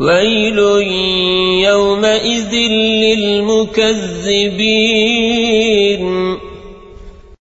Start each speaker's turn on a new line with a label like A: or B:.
A: ويل يومئذ للمكذبين.